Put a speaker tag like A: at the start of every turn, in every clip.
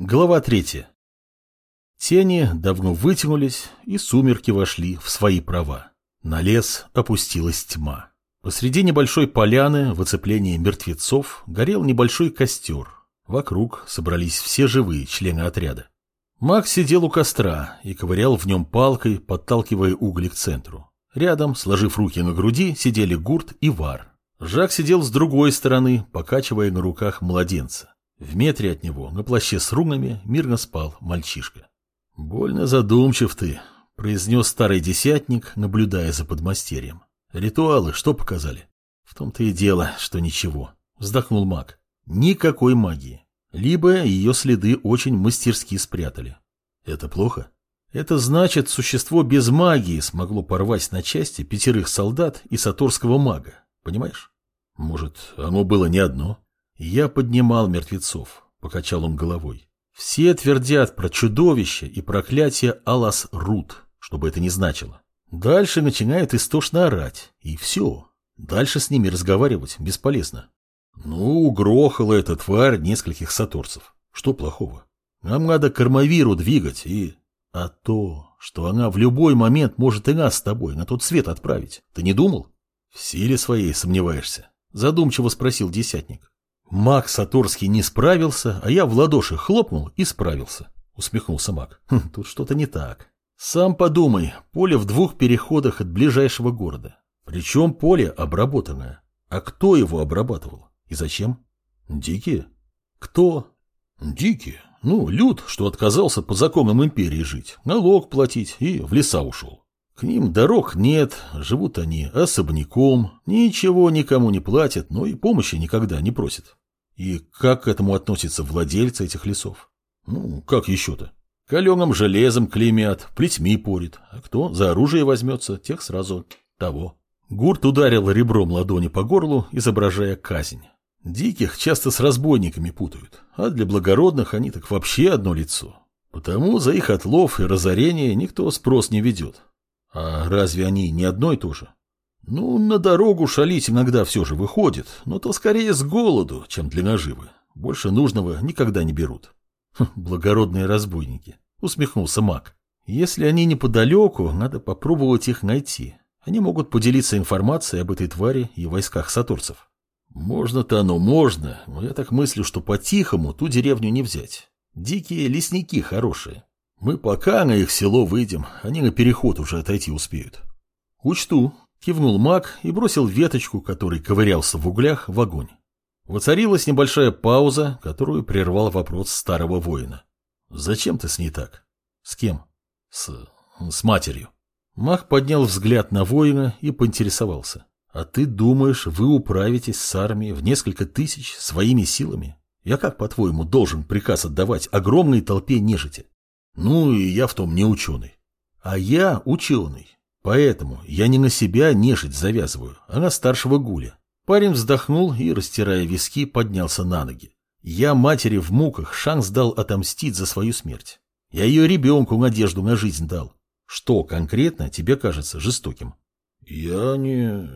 A: Глава третья. Тени давно вытянулись, и сумерки вошли в свои права. На лес опустилась тьма. Посреди небольшой поляны в оцеплении мертвецов горел небольшой костер. Вокруг собрались все живые члены отряда. Маг сидел у костра и ковырял в нем палкой, подталкивая угли к центру. Рядом, сложив руки на груди, сидели Гурт и Вар. Жак сидел с другой стороны, покачивая на руках младенца. В метре от него, на плаще с рунами, мирно спал мальчишка. «Больно задумчив ты», — произнес старый десятник, наблюдая за подмастерьем. «Ритуалы что показали?» «В том-то и дело, что ничего», — вздохнул маг. «Никакой магии. Либо ее следы очень мастерски спрятали. Это плохо?» Это значит, существо без магии смогло порвать на части пятерых солдат и саторского мага. Понимаешь? Может, оно было не одно? Я поднимал мертвецов, покачал он головой. Все твердят про чудовище и проклятие Алас Рут, что бы это ни значило. Дальше начинает истошно орать, и все. Дальше с ними разговаривать бесполезно. Ну, угрохала эта тварь нескольких саторцев. Что плохого? Нам надо кормовиру двигать и... А то, что она в любой момент может и нас с тобой на тот свет отправить. Ты не думал? В силе своей сомневаешься? Задумчиво спросил десятник. Маг Саторский не справился, а я в ладоши хлопнул и справился. Усмехнулся маг. Хм, тут что-то не так. Сам подумай, поле в двух переходах от ближайшего города. Причем поле обработанное. А кто его обрабатывал? И зачем? Дикие? Кто? Дикие. Ну, люд, что отказался по законам империи жить, налог платить и в леса ушел. К ним дорог нет, живут они особняком, ничего никому не платят, но и помощи никогда не просят. И как к этому относятся владельцы этих лесов? Ну, как еще-то? Каленым железом клеймят, плетьми порит, а кто за оружие возьмется, тех сразу того. Гурт ударил ребром ладони по горлу, изображая казнь. Диких часто с разбойниками путают, а для благородных они так вообще одно лицо. Потому за их отлов и разорение никто спрос не ведет. А разве они не одно и то же? Ну, на дорогу шалить иногда все же выходит, но то скорее с голоду, чем для наживы. Больше нужного никогда не берут. Хм, благородные разбойники, усмехнулся маг. Если они неподалеку, надо попробовать их найти. Они могут поделиться информацией об этой твари и войсках сатурцев. Можно-то оно можно, но я так мыслю, что по-тихому ту деревню не взять. Дикие лесники хорошие. Мы пока на их село выйдем, они на переход уже отойти успеют. Учту, кивнул маг и бросил веточку, который ковырялся в углях, в огонь. Воцарилась небольшая пауза, которую прервал вопрос старого воина. «Зачем ты с ней так?» «С кем?» «С... с матерью». Маг поднял взгляд на воина и поинтересовался. «А ты думаешь, вы управитесь с армией в несколько тысяч своими силами? Я как, по-твоему, должен приказ отдавать огромной толпе нежити? Ну, и я в том не ученый. А я ученый. Поэтому я не на себя нежить завязываю, а на старшего гуля. Парень вздохнул и, растирая виски, поднялся на ноги. Я матери в муках шанс дал отомстить за свою смерть. Я ее ребенку надежду на жизнь дал. Что конкретно тебе кажется жестоким? Я не...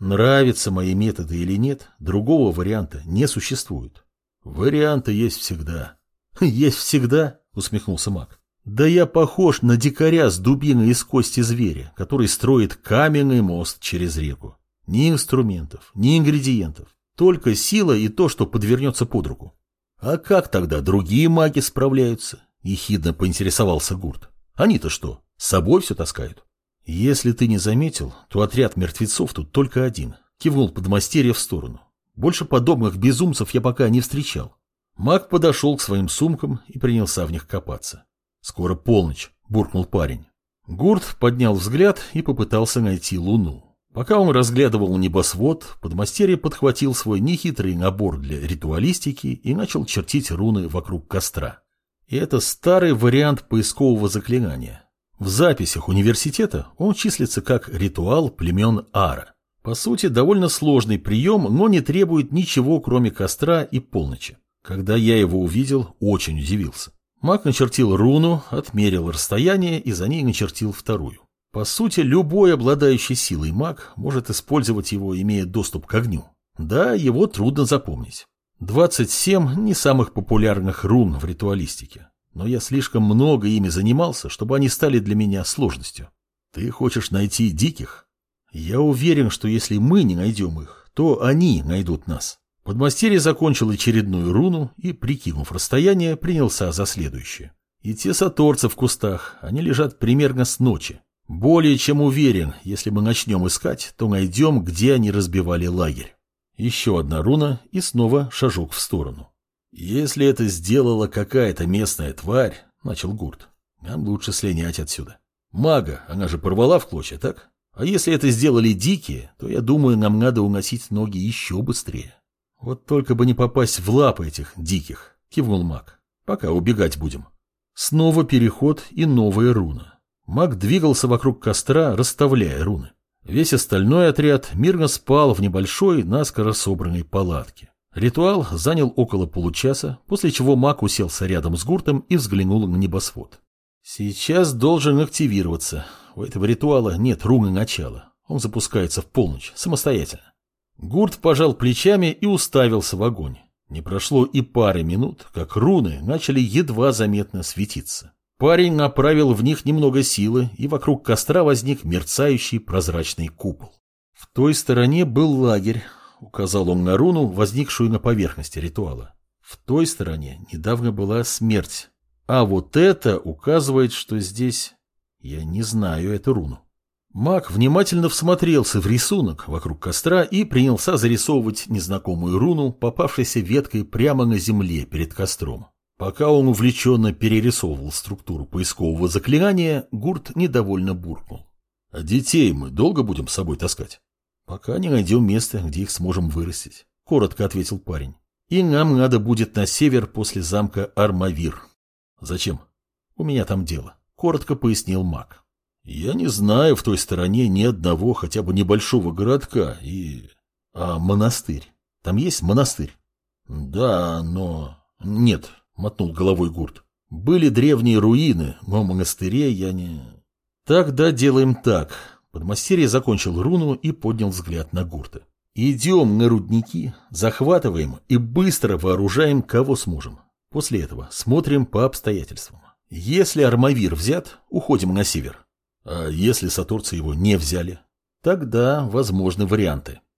A: Нравятся мои методы или нет, другого варианта не существует. Варианты есть всегда. Есть всегда? — усмехнулся маг. «Да я похож на дикаря с дубиной из кости зверя, который строит каменный мост через реку. Ни инструментов, ни ингредиентов, только сила и то, что подвернется под руку». «А как тогда другие маги справляются?» — ехидно поинтересовался Гурт. «Они-то что, с собой все таскают?» «Если ты не заметил, то отряд мертвецов тут только один», — кивнул подмастерье в сторону. «Больше подобных безумцев я пока не встречал. Маг подошел к своим сумкам и принялся в них копаться. «Скоро полночь», — буркнул парень. Гурт поднял взгляд и попытался найти луну. Пока он разглядывал небосвод, подмастерье подхватил свой нехитрый набор для ритуалистики и начал чертить руны вокруг костра. И это старый вариант поискового заклинания. В записях университета он числится как ритуал племен Ара. По сути, довольно сложный прием, но не требует ничего, кроме костра и полночи. Когда я его увидел, очень удивился. Маг начертил руну, отмерил расстояние и за ней начертил вторую. По сути, любой обладающий силой маг может использовать его, имея доступ к огню. Да, его трудно запомнить. 27 не самых популярных рун в ритуалистике, но я слишком много ими занимался, чтобы они стали для меня сложностью. Ты хочешь найти диких? Я уверен, что если мы не найдем их, то они найдут нас. Подмастерье закончил очередную руну и, прикинув расстояние, принялся за следующее. И те саторцы в кустах, они лежат примерно с ночи. Более чем уверен, если мы начнем искать, то найдем, где они разбивали лагерь. Еще одна руна и снова шажок в сторону. Если это сделала какая-то местная тварь, начал Гурт, нам лучше слинять отсюда. Мага, она же порвала в клочья, так? А если это сделали дикие, то, я думаю, нам надо уносить ноги еще быстрее. Вот только бы не попасть в лапы этих диких, кивнул маг. Пока убегать будем. Снова переход и новая руна. Маг двигался вокруг костра, расставляя руны. Весь остальной отряд мирно спал в небольшой, наскоро собранной палатке. Ритуал занял около получаса, после чего маг уселся рядом с гуртом и взглянул на небосвод. Сейчас должен активироваться. У этого ритуала нет руны начала. Он запускается в полночь, самостоятельно. Гурт пожал плечами и уставился в огонь. Не прошло и пары минут, как руны начали едва заметно светиться. Парень направил в них немного силы, и вокруг костра возник мерцающий прозрачный купол. В той стороне был лагерь, указал он на руну, возникшую на поверхности ритуала. В той стороне недавно была смерть. А вот это указывает, что здесь... Я не знаю эту руну. Маг внимательно всмотрелся в рисунок вокруг костра и принялся зарисовывать незнакомую руну, попавшейся веткой прямо на земле перед костром. Пока он увлеченно перерисовывал структуру поискового заклинания, Гурт недовольно буркнул. «А детей мы долго будем с собой таскать?» «Пока не найдем место, где их сможем вырастить», — коротко ответил парень. «И нам надо будет на север после замка Армавир». «Зачем?» «У меня там дело», — коротко пояснил маг. Я не знаю в той стороне ни одного хотя бы небольшого городка и... А монастырь? Там есть монастырь? Да, но... Нет, мотнул головой Гурт. Были древние руины, но монастырей я не... Тогда делаем так. Подмастерье закончил руну и поднял взгляд на Гурта. Идем на рудники, захватываем и быстро вооружаем кого сможем. После этого смотрим по обстоятельствам. Если Армавир взят, уходим на север. А если сатурцы его не взяли? Тогда возможны варианты.